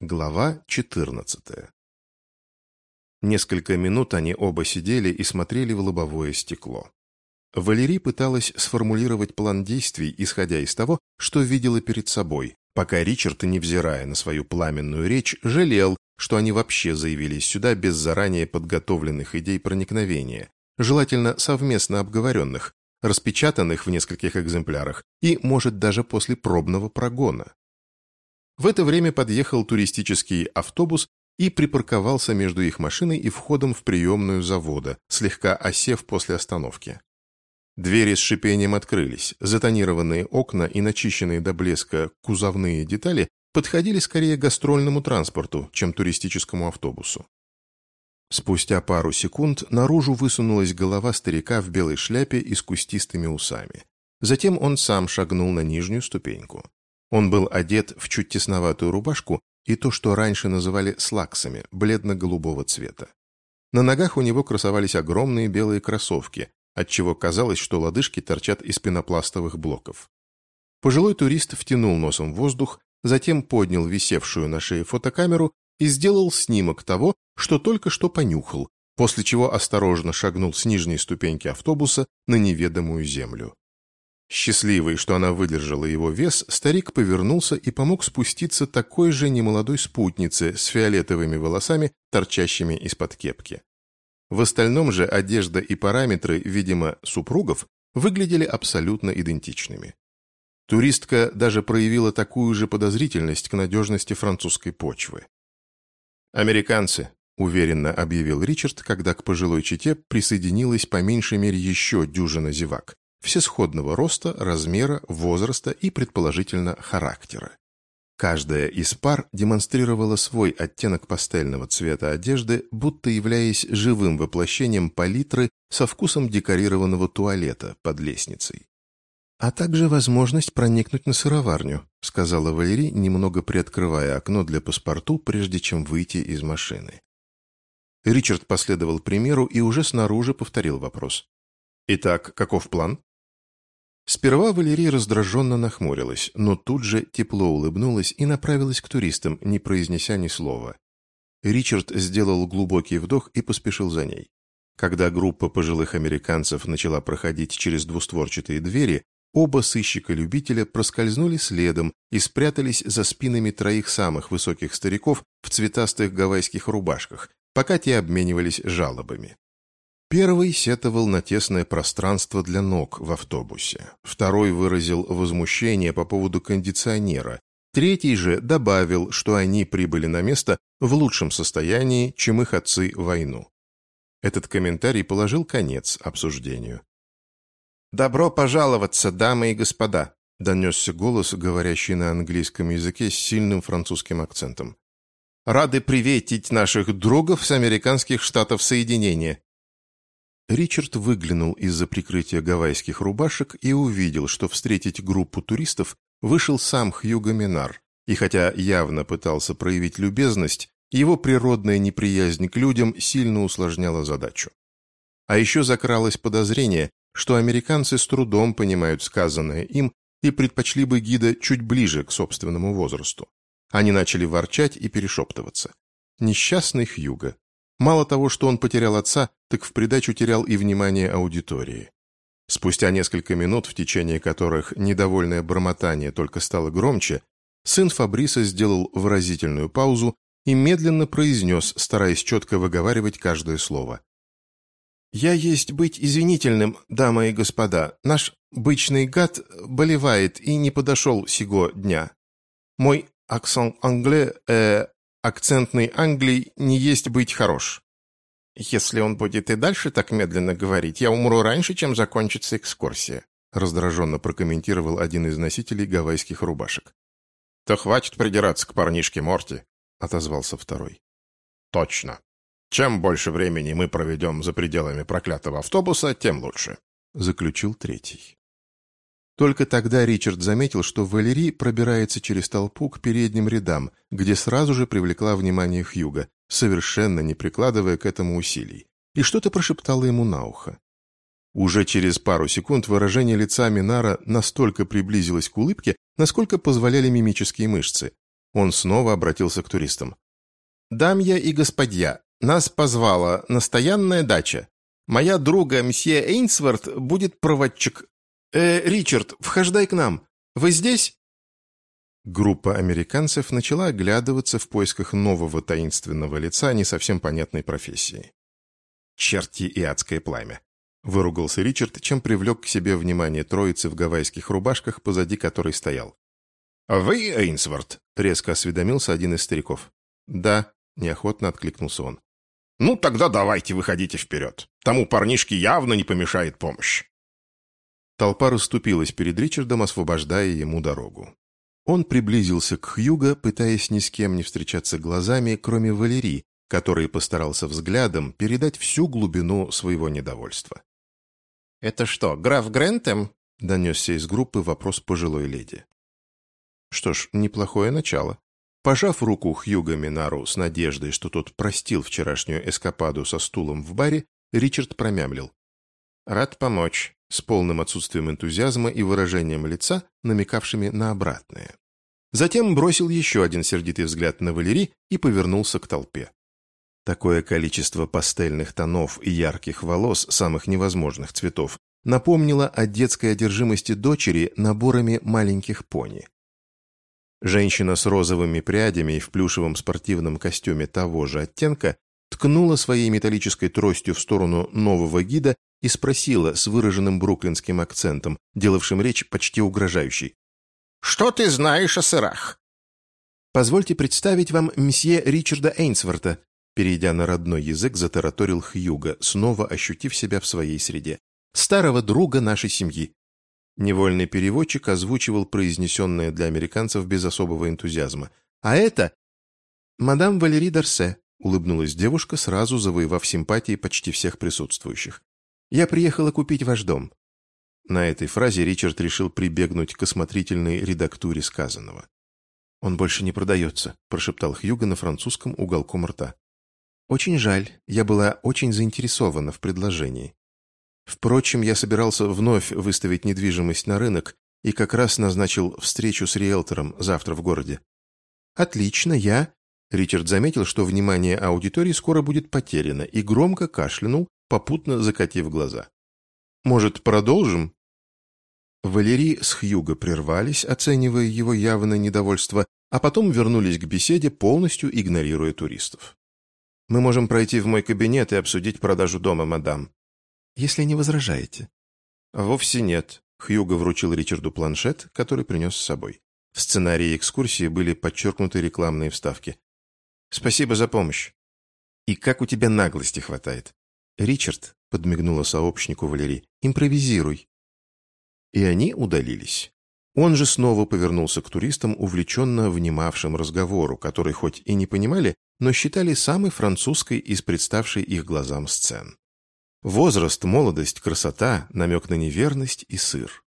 Глава 14 Несколько минут они оба сидели и смотрели в лобовое стекло. Валерий пыталась сформулировать план действий, исходя из того, что видела перед собой, пока Ричард, невзирая на свою пламенную речь, жалел, что они вообще заявились сюда без заранее подготовленных идей проникновения, желательно совместно обговоренных, распечатанных в нескольких экземплярах и, может, даже после пробного прогона. В это время подъехал туристический автобус и припарковался между их машиной и входом в приемную завода, слегка осев после остановки. Двери с шипением открылись, затонированные окна и начищенные до блеска кузовные детали подходили скорее гастрольному транспорту, чем туристическому автобусу. Спустя пару секунд наружу высунулась голова старика в белой шляпе и с кустистыми усами. Затем он сам шагнул на нижнюю ступеньку. Он был одет в чуть тесноватую рубашку и то, что раньше называли слаксами, бледно-голубого цвета. На ногах у него красовались огромные белые кроссовки, отчего казалось, что лодыжки торчат из пенопластовых блоков. Пожилой турист втянул носом воздух, затем поднял висевшую на шее фотокамеру и сделал снимок того, что только что понюхал, после чего осторожно шагнул с нижней ступеньки автобуса на неведомую землю. Счастливый, что она выдержала его вес, старик повернулся и помог спуститься такой же немолодой спутнице с фиолетовыми волосами, торчащими из-под кепки. В остальном же одежда и параметры, видимо, супругов, выглядели абсолютно идентичными. Туристка даже проявила такую же подозрительность к надежности французской почвы. «Американцы», — уверенно объявил Ричард, когда к пожилой чете присоединилась по меньшей мере еще дюжина зевак, всесходного роста, размера, возраста и, предположительно, характера. Каждая из пар демонстрировала свой оттенок пастельного цвета одежды, будто являясь живым воплощением палитры со вкусом декорированного туалета под лестницей а также возможность проникнуть на сыроварню», сказала Валерий, немного приоткрывая окно для паспорту, прежде чем выйти из машины. Ричард последовал примеру и уже снаружи повторил вопрос. «Итак, каков план?» Сперва Валерия раздраженно нахмурилась, но тут же тепло улыбнулась и направилась к туристам, не произнеся ни слова. Ричард сделал глубокий вдох и поспешил за ней. Когда группа пожилых американцев начала проходить через двустворчатые двери, Оба сыщика-любителя проскользнули следом и спрятались за спинами троих самых высоких стариков в цветастых гавайских рубашках, пока те обменивались жалобами. Первый сетовал на тесное пространство для ног в автобусе. Второй выразил возмущение по поводу кондиционера. Третий же добавил, что они прибыли на место в лучшем состоянии, чем их отцы войну. Этот комментарий положил конец обсуждению. «Добро пожаловаться, дамы и господа!» – донесся голос, говорящий на английском языке с сильным французским акцентом. «Рады приветить наших другов с американских штатов Соединения!» Ричард выглянул из-за прикрытия гавайских рубашек и увидел, что встретить группу туристов вышел сам Хьюго Минар, и хотя явно пытался проявить любезность, его природная неприязнь к людям сильно усложняла задачу. А еще закралось подозрение, что американцы с трудом понимают сказанное им и предпочли бы гида чуть ближе к собственному возрасту. Они начали ворчать и перешептываться. Несчастный Хьюго. Мало того, что он потерял отца, так в придачу терял и внимание аудитории. Спустя несколько минут, в течение которых недовольное бормотание только стало громче, сын Фабриса сделал выразительную паузу и медленно произнес, стараясь четко выговаривать каждое слово. «Я есть быть извинительным, дамы и господа. Наш бычный гад болевает и не подошел сего дня. Мой акцент англе, э, акцентный Англий не есть быть хорош. Если он будет и дальше так медленно говорить, я умру раньше, чем закончится экскурсия», раздраженно прокомментировал один из носителей гавайских рубашек. «То хватит придираться к парнишке Морти», отозвался второй. «Точно. Чем больше времени мы проведем за пределами проклятого автобуса, тем лучше», — заключил третий. Только тогда Ричард заметил, что Валерий пробирается через толпу к передним рядам, где сразу же привлекла внимание Хьюга, совершенно не прикладывая к этому усилий, и что-то прошептала ему на ухо. Уже через пару секунд выражение лица Минара настолько приблизилось к улыбке, насколько позволяли мимические мышцы. Он снова обратился к туристам. «Дамья и господья, нас позвала настоянная дача. Моя друга мсье Эйнсворт будет проводчик. Э, Ричард, вхождай к нам. Вы здесь?» Группа американцев начала оглядываться в поисках нового таинственного лица не совсем понятной профессии. «Черти и адское пламя!» — выругался Ричард, чем привлек к себе внимание троицы в гавайских рубашках, позади которой стоял. «Вы, Эйнсворт?» — резко осведомился один из стариков. «Да», — неохотно откликнулся он. «Ну, тогда давайте выходите вперед. Тому парнишке явно не помешает помощь». Толпа расступилась перед Ричардом, освобождая ему дорогу. Он приблизился к Хьюго, пытаясь ни с кем не встречаться глазами, кроме Валерии, который постарался взглядом передать всю глубину своего недовольства. «Это что, граф Грентем?» — донесся из группы вопрос пожилой леди. Что ж, неплохое начало. Пожав руку Хьюго Минару с надеждой, что тот простил вчерашнюю эскападу со стулом в баре, Ричард промямлил. «Рад помочь», с полным отсутствием энтузиазма и выражением лица, намекавшими на обратное. Затем бросил еще один сердитый взгляд на Валери и повернулся к толпе. Такое количество пастельных тонов и ярких волос самых невозможных цветов напомнило о детской одержимости дочери наборами маленьких пони. Женщина с розовыми прядями и в плюшевом спортивном костюме того же оттенка ткнула своей металлической тростью в сторону нового гида и спросила с выраженным бруклинским акцентом, делавшим речь почти угрожающей. «Что ты знаешь о сырах?» «Позвольте представить вам месье Ричарда Эйнсворта», Перейдя на родной язык, затараторил Хьюга, снова ощутив себя в своей среде. «Старого друга нашей семьи». Невольный переводчик озвучивал произнесенное для американцев без особого энтузиазма. «А это...» «Мадам Валерий Дарсе», — улыбнулась девушка, сразу завоевав симпатии почти всех присутствующих. «Я приехала купить ваш дом». На этой фразе Ричард решил прибегнуть к осмотрительной редактуре сказанного. «Он больше не продается», — прошептал Хьюго на французском уголком рта. Очень жаль, я была очень заинтересована в предложении. Впрочем, я собирался вновь выставить недвижимость на рынок и как раз назначил встречу с риэлтором завтра в городе. Отлично, я... Ричард заметил, что внимание аудитории скоро будет потеряно, и громко кашлянул, попутно закатив глаза. «Может, продолжим?» Валерий с Хьюго прервались, оценивая его явное недовольство, а потом вернулись к беседе, полностью игнорируя туристов. Мы можем пройти в мой кабинет и обсудить продажу дома, мадам. Если не возражаете. Вовсе нет. Хьюго вручил Ричарду планшет, который принес с собой. В сценарии экскурсии были подчеркнуты рекламные вставки. Спасибо за помощь. И как у тебя наглости хватает. Ричард, подмигнула сообщнику Валерий, импровизируй. И они удалились. Он же снова повернулся к туристам, увлеченно внимавшим разговору, который хоть и не понимали, но считали самой французской из представшей их глазам сцен. Возраст, молодость, красота, намек на неверность и сыр.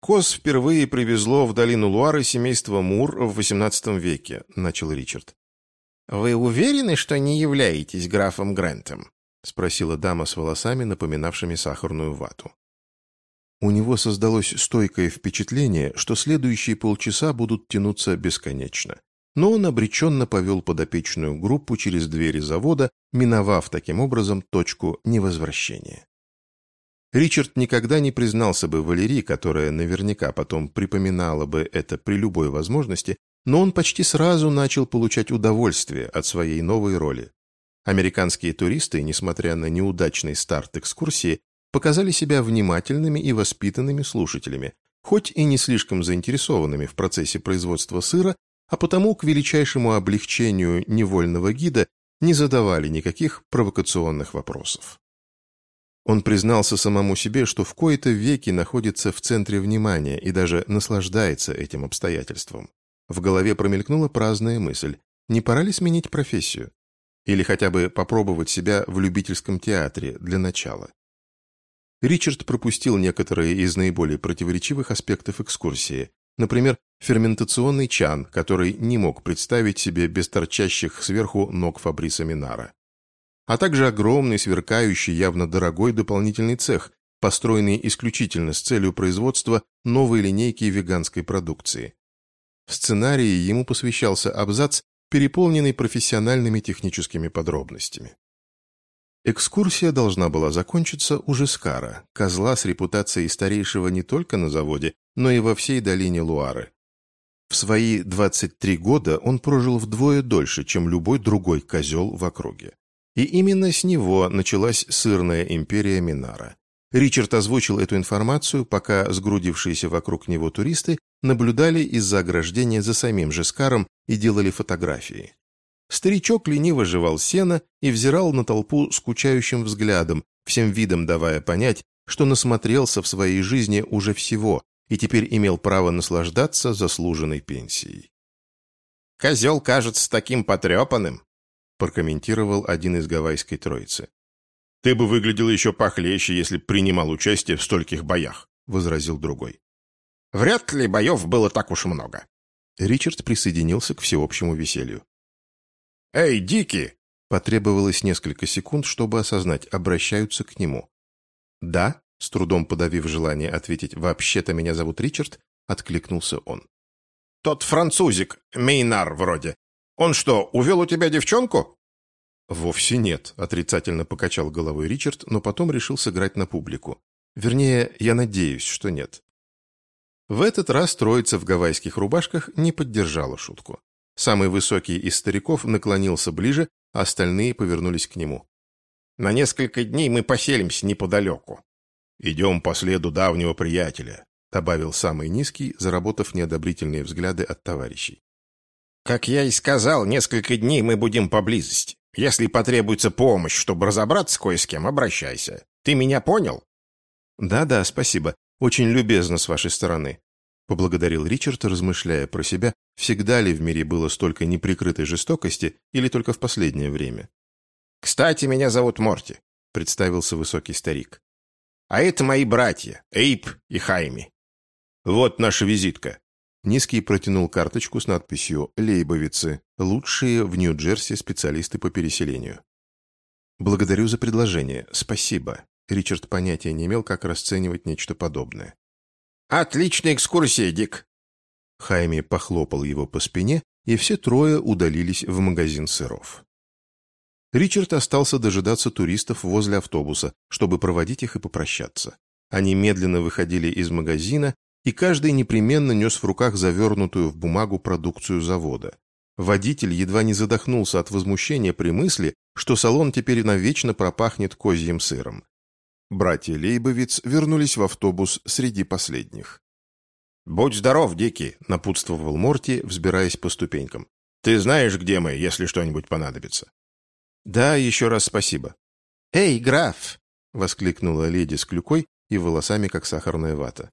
«Кос впервые привезло в долину Луары семейство Мур в XVIII веке», — начал Ричард. «Вы уверены, что не являетесь графом Грентом?» — спросила дама с волосами, напоминавшими сахарную вату. У него создалось стойкое впечатление, что следующие полчаса будут тянуться бесконечно. Но он обреченно повел подопечную группу через двери завода, миновав таким образом точку невозвращения. Ричард никогда не признался бы Валерии, которая наверняка потом припоминала бы это при любой возможности, но он почти сразу начал получать удовольствие от своей новой роли. Американские туристы, несмотря на неудачный старт экскурсии, показали себя внимательными и воспитанными слушателями, хоть и не слишком заинтересованными в процессе производства сыра, а потому к величайшему облегчению невольного гида не задавали никаких провокационных вопросов. Он признался самому себе, что в кои-то веки находится в центре внимания и даже наслаждается этим обстоятельством. В голове промелькнула праздная мысль, не пора ли сменить профессию? Или хотя бы попробовать себя в любительском театре для начала? Ричард пропустил некоторые из наиболее противоречивых аспектов экскурсии, например, ферментационный чан, который не мог представить себе без торчащих сверху ног Фабриса Минара. А также огромный, сверкающий, явно дорогой дополнительный цех, построенный исключительно с целью производства новой линейки веганской продукции. В сценарии ему посвящался абзац, переполненный профессиональными техническими подробностями. Экскурсия должна была закончиться у Жескара, козла с репутацией старейшего не только на заводе, но и во всей долине Луары. В свои 23 года он прожил вдвое дольше, чем любой другой козел в округе. И именно с него началась сырная империя Минара. Ричард озвучил эту информацию, пока сгрудившиеся вокруг него туристы наблюдали из-за ограждения за самим Жескаром и делали фотографии. Старичок лениво жевал сено и взирал на толпу скучающим взглядом, всем видом давая понять, что насмотрелся в своей жизни уже всего и теперь имел право наслаждаться заслуженной пенсией. «Козел кажется таким потрепанным», прокомментировал один из гавайской троицы. «Ты бы выглядел еще похлеще, если принимал участие в стольких боях», — возразил другой. «Вряд ли боев было так уж много». Ричард присоединился к всеобщему веселью. «Эй, Дики!» Потребовалось несколько секунд, чтобы осознать, обращаются к нему. «Да», с трудом подавив желание ответить «вообще-то меня зовут Ричард», откликнулся он. «Тот французик, Мейнар вроде. Он что, увел у тебя девчонку?» «Вовсе нет», — отрицательно покачал головой Ричард, но потом решил сыграть на публику. Вернее, я надеюсь, что нет. В этот раз троица в гавайских рубашках не поддержала шутку. Самый высокий из стариков наклонился ближе, а остальные повернулись к нему. «На несколько дней мы поселимся неподалеку». «Идем по следу давнего приятеля», — добавил самый низкий, заработав неодобрительные взгляды от товарищей. «Как я и сказал, несколько дней мы будем поблизости. Если потребуется помощь, чтобы разобраться кое с кем, обращайся. Ты меня понял?» «Да-да, спасибо. Очень любезно с вашей стороны», — поблагодарил Ричард, размышляя про себя, всегда ли в мире было столько неприкрытой жестокости или только в последнее время. «Кстати, меня зовут Морти», — представился высокий старик. «А это мои братья, Эйп и Хайми. Вот наша визитка». Низкий протянул карточку с надписью «Лейбовицы. Лучшие в Нью-Джерси специалисты по переселению». «Благодарю за предложение. Спасибо». Ричард понятия не имел, как расценивать нечто подобное. «Отличная экскурсия, Дик!» Хайми похлопал его по спине, и все трое удалились в магазин сыров. Ричард остался дожидаться туристов возле автобуса, чтобы проводить их и попрощаться. Они медленно выходили из магазина, и каждый непременно нес в руках завернутую в бумагу продукцию завода. Водитель едва не задохнулся от возмущения при мысли, что салон теперь навечно пропахнет козьим сыром. Братья Лейбовиц вернулись в автобус среди последних. «Будь здоров, Дикий», — напутствовал Морти, взбираясь по ступенькам. «Ты знаешь, где мы, если что-нибудь понадобится?» «Да, еще раз спасибо». «Эй, граф!» — воскликнула леди с клюкой и волосами, как сахарная вата.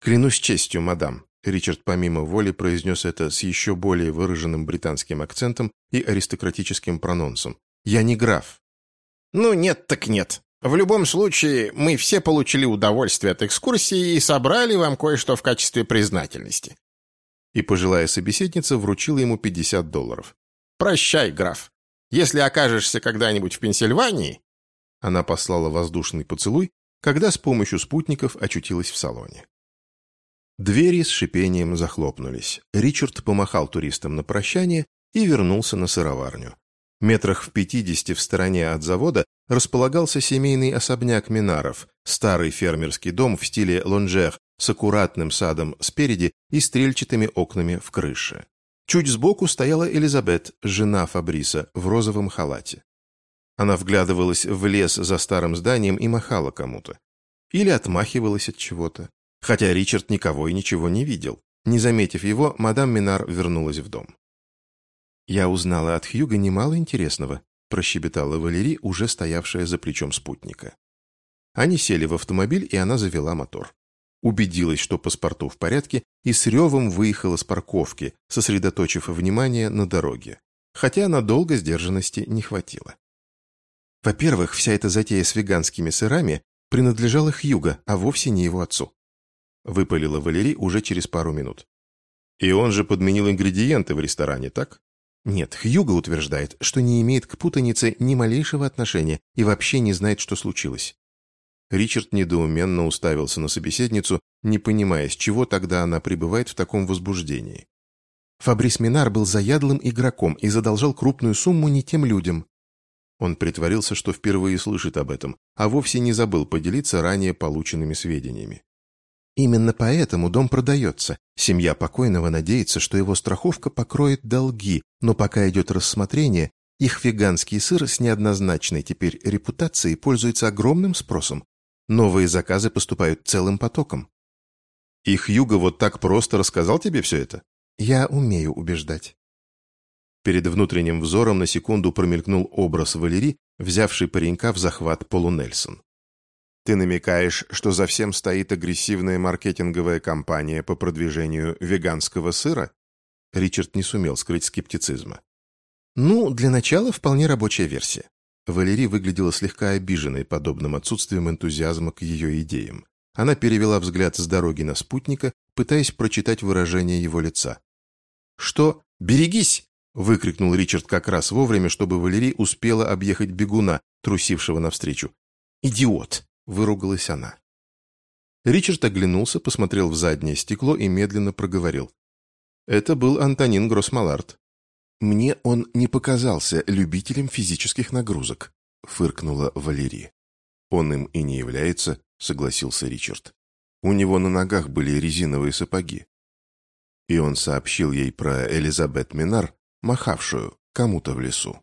«Клянусь честью, мадам», — Ричард помимо воли произнес это с еще более выраженным британским акцентом и аристократическим прононсом. «Я не граф». «Ну нет так нет», в любом случае, мы все получили удовольствие от экскурсии и собрали вам кое-что в качестве признательности». И пожилая собеседница вручила ему 50 долларов. «Прощай, граф. Если окажешься когда-нибудь в Пенсильвании...» Она послала воздушный поцелуй, когда с помощью спутников очутилась в салоне. Двери с шипением захлопнулись. Ричард помахал туристам на прощание и вернулся на сыроварню. Метрах в пятидесяти в стороне от завода располагался семейный особняк Минаров, старый фермерский дом в стиле лонжер с аккуратным садом спереди и стрельчатыми окнами в крыше. Чуть сбоку стояла Элизабет, жена Фабриса, в розовом халате. Она вглядывалась в лес за старым зданием и махала кому-то. Или отмахивалась от чего-то. Хотя Ричард никого и ничего не видел. Не заметив его, мадам Минар вернулась в дом. «Я узнала от Хьюга немало интересного», прощебетала Валерий, уже стоявшая за плечом спутника. Они сели в автомобиль, и она завела мотор. Убедилась, что паспорту в порядке, и с ревом выехала с парковки, сосредоточив внимание на дороге. Хотя надолго сдержанности не хватило. Во-первых, вся эта затея с веганскими сырами принадлежала Хьюга, а вовсе не его отцу. Выпалила Валерий уже через пару минут. И он же подменил ингредиенты в ресторане, так? Нет, Хьюго утверждает, что не имеет к путанице ни малейшего отношения и вообще не знает, что случилось. Ричард недоуменно уставился на собеседницу, не понимая, с чего тогда она пребывает в таком возбуждении. Фабрис Минар был заядлым игроком и задолжал крупную сумму не тем людям. Он притворился, что впервые слышит об этом, а вовсе не забыл поделиться ранее полученными сведениями. Именно поэтому дом продается. Семья покойного надеется, что его страховка покроет долги, но пока идет рассмотрение, их веганский сыр с неоднозначной теперь репутацией пользуется огромным спросом. Новые заказы поступают целым потоком. Их Юга вот так просто рассказал тебе все это? Я умею убеждать. Перед внутренним взором на секунду промелькнул образ Валерии, взявший паренька в захват Полу Нельсон. «Ты намекаешь, что за всем стоит агрессивная маркетинговая кампания по продвижению веганского сыра?» Ричард не сумел скрыть скептицизма. «Ну, для начала вполне рабочая версия». Валерий выглядела слегка обиженной подобным отсутствием энтузиазма к ее идеям. Она перевела взгляд с дороги на спутника, пытаясь прочитать выражение его лица. «Что? Берегись!» — выкрикнул Ричард как раз вовремя, чтобы Валерий успела объехать бегуна, трусившего навстречу. «Идиот!» — выругалась она. Ричард оглянулся, посмотрел в заднее стекло и медленно проговорил. Это был Антонин Гроссмалард. «Мне он не показался любителем физических нагрузок», — фыркнула Валерия. «Он им и не является», — согласился Ричард. «У него на ногах были резиновые сапоги». И он сообщил ей про Элизабет Минар, махавшую кому-то в лесу.